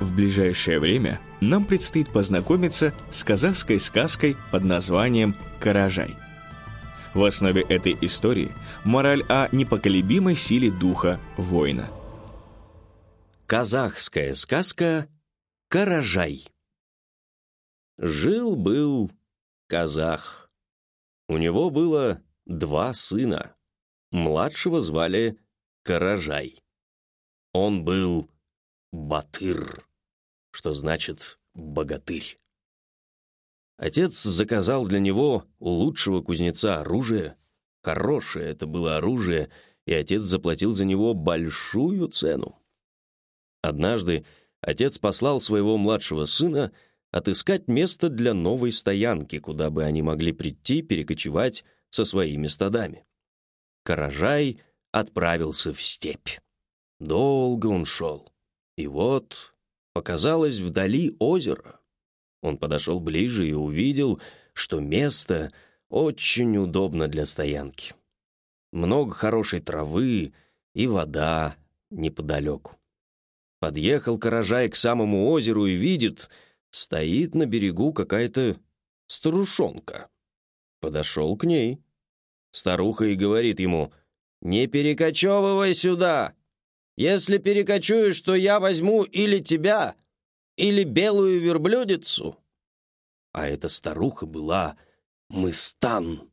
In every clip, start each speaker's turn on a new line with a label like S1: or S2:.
S1: В ближайшее время нам предстоит познакомиться с казахской сказкой под названием «Каражай». В основе этой истории мораль о непоколебимой силе духа воина.
S2: Казахская сказка «Каражай». Жил-был казах. У него было два сына. Младшего звали Каражай. Он был Батыр, что значит «богатырь». Отец заказал для него у лучшего кузнеца оружие. Хорошее это было оружие, и отец заплатил за него большую цену. Однажды отец послал своего младшего сына отыскать место для новой стоянки, куда бы они могли прийти перекочевать со своими стадами. Каражай отправился в степь. Долго он шел. И вот показалось вдали озеро. Он подошел ближе и увидел, что место очень удобно для стоянки. Много хорошей травы и вода неподалеку. Подъехал Каражай к самому озеру и видит, стоит на берегу какая-то старушонка. Подошел к ней. Старуха и говорит ему, «Не перекочевывай сюда, если перекочуешь, то я возьму или тебя, или белую верблюдицу». А эта старуха была Мыстан,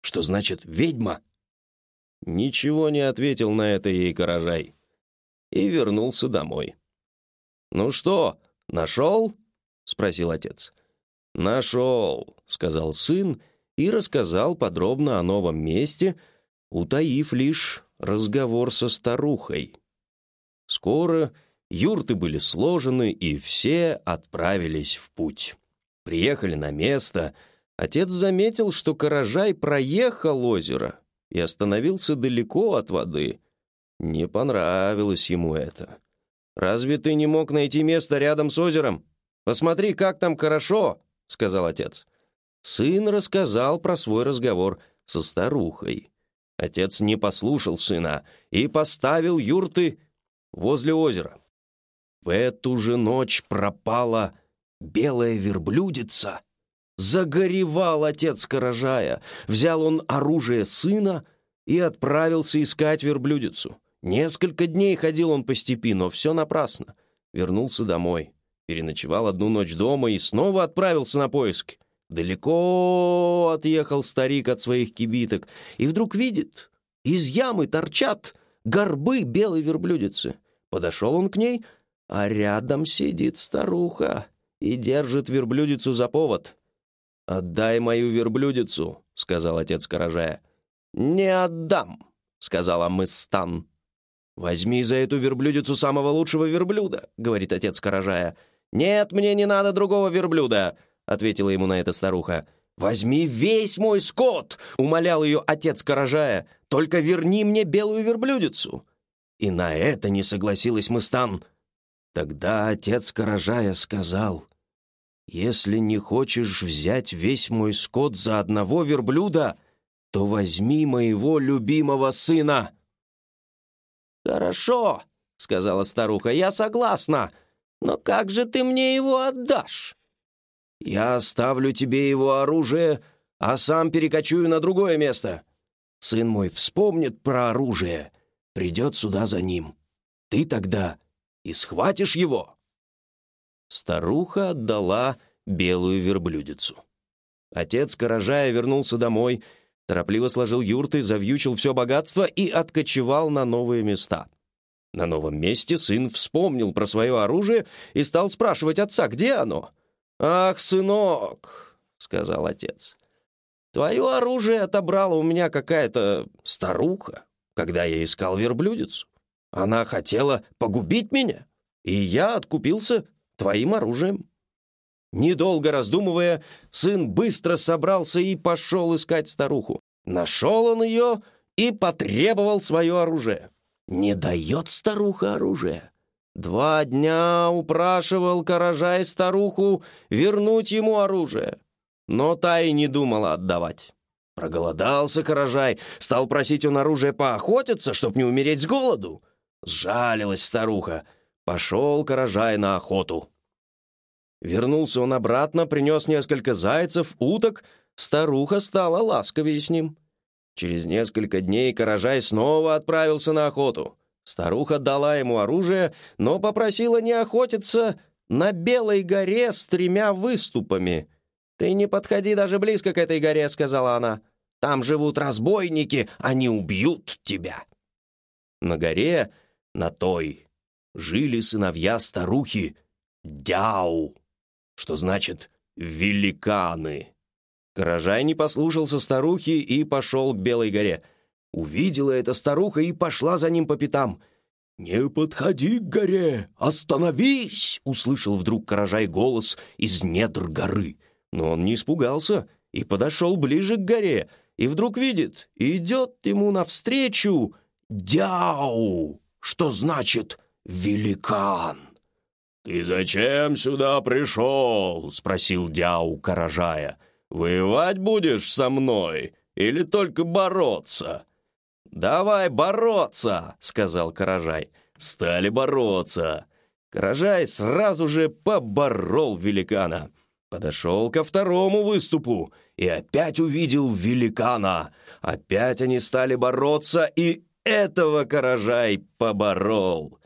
S2: что значит «ведьма». Ничего не ответил на это ей Каражай и вернулся домой. «Ну что, нашел?» — спросил отец. «Нашел», — сказал сын и рассказал подробно о новом месте, утаив лишь разговор со старухой. Скоро юрты были сложены, и все отправились в путь. Приехали на место. Отец заметил, что Каражай проехал озеро и остановился далеко от воды. Не понравилось ему это. «Разве ты не мог найти место рядом с озером? Посмотри, как там хорошо!» — сказал отец. Сын рассказал про свой разговор со старухой. Отец не послушал сына и поставил юрты возле озера. В эту же ночь пропала белая верблюдица. Загоревал отец Каражая. Взял он оружие сына и отправился искать верблюдицу. Несколько дней ходил он по степи, но все напрасно. Вернулся домой, переночевал одну ночь дома и снова отправился на поиски. Далеко отъехал старик от своих кибиток и вдруг видит, из ямы торчат горбы белой верблюдицы. Подошел он к ней, а рядом сидит старуха и держит верблюдицу за повод. «Отдай мою верблюдицу», — сказал отец Каражая. «Не отдам», — сказала Мыстан. «Возьми за эту верблюдицу самого лучшего верблюда», — говорит отец Каражая. «Нет, мне не надо другого верблюда», — ответила ему на это старуха. «Возьми весь мой скот!» — умолял ее отец Каражая. «Только верни мне белую верблюдицу!» И на это не согласилась Мыстан. Тогда отец Каражая сказал, «Если не хочешь взять весь мой скот за одного верблюда, то возьми моего любимого сына». «Хорошо», — сказала старуха, — «я согласна, но как же ты мне его отдашь?» Я оставлю тебе его оружие, а сам перекочую на другое место. Сын мой вспомнит про оружие, придет сюда за ним. Ты тогда и схватишь его». Старуха отдала белую верблюдицу. Отец Каражая вернулся домой, торопливо сложил юрты, завьючил все богатство и откочевал на новые места. На новом месте сын вспомнил про свое оружие и стал спрашивать отца, где оно. «Ах, сынок», — сказал отец, — «твое оружие отобрала у меня какая-то старуха, когда я искал верблюдицу. Она хотела погубить меня, и я откупился твоим оружием». Недолго раздумывая, сын быстро собрался и пошел искать старуху. Нашел он ее и потребовал свое оружие. Не дает старуха оружие. Два дня упрашивал Каражай старуху вернуть ему оружие, но та и не думала отдавать. Проголодался Каражай, стал просить он оружие поохотиться, чтоб не умереть с голоду. Сжалилась старуха. Пошел Каражай на охоту. Вернулся он обратно, принес несколько зайцев, уток. Старуха стала ласковее с ним. Через несколько дней Каражай снова отправился на охоту. Старуха дала ему оружие, но попросила не охотиться на Белой горе с тремя выступами. «Ты не подходи даже близко к этой горе», — сказала она. «Там живут разбойники, они убьют тебя». На горе, на той, жили сыновья старухи Дяу что значит «великаны». Каражай не послушался старухи и пошел к Белой горе. Увидела эта старуха и пошла за ним по пятам. «Не подходи к горе! Остановись!» — услышал вдруг Каражай голос из недр горы. Но он не испугался и подошел ближе к горе, и вдруг видит, идет ему навстречу Дяу, что значит «великан». «Ты зачем сюда пришел?» — спросил Дяу Каражая. «Воевать будешь со мной или только бороться?» «Давай бороться!» — сказал Каражай. Стали бороться. Каражай сразу же поборол великана. Подошел ко второму выступу и опять увидел великана. Опять они стали бороться, и этого Каражай поборол.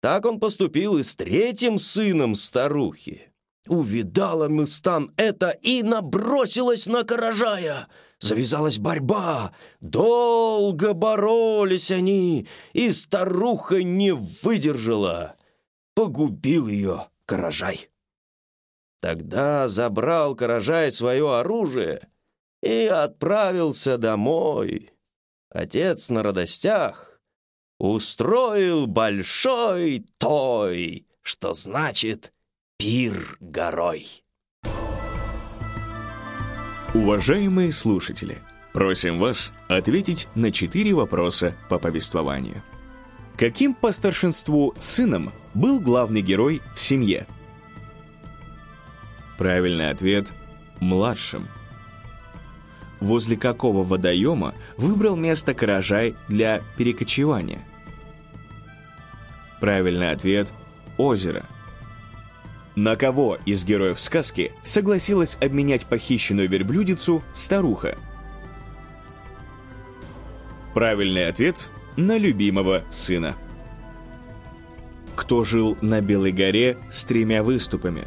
S2: Так он поступил и с третьим сыном старухи. Увидала Мыстан это и набросилась на Каражая. Завязалась борьба. Долго боролись они, и старуха не выдержала. Погубил ее Каражай. Тогда забрал Каражай свое оружие и отправился домой. Отец на радостях устроил большой той, что значит пир горой.
S1: Уважаемые слушатели, просим вас ответить на четыре вопроса по повествованию. Каким по старшинству сыном был главный герой в семье? Правильный ответ – младшим. Возле какого водоема выбрал место Каражай для перекочевания? Правильный ответ – озеро. На кого из героев сказки согласилась обменять похищенную верблюдицу старуха? Правильный ответ – на любимого сына. Кто жил на Белой горе с тремя выступами?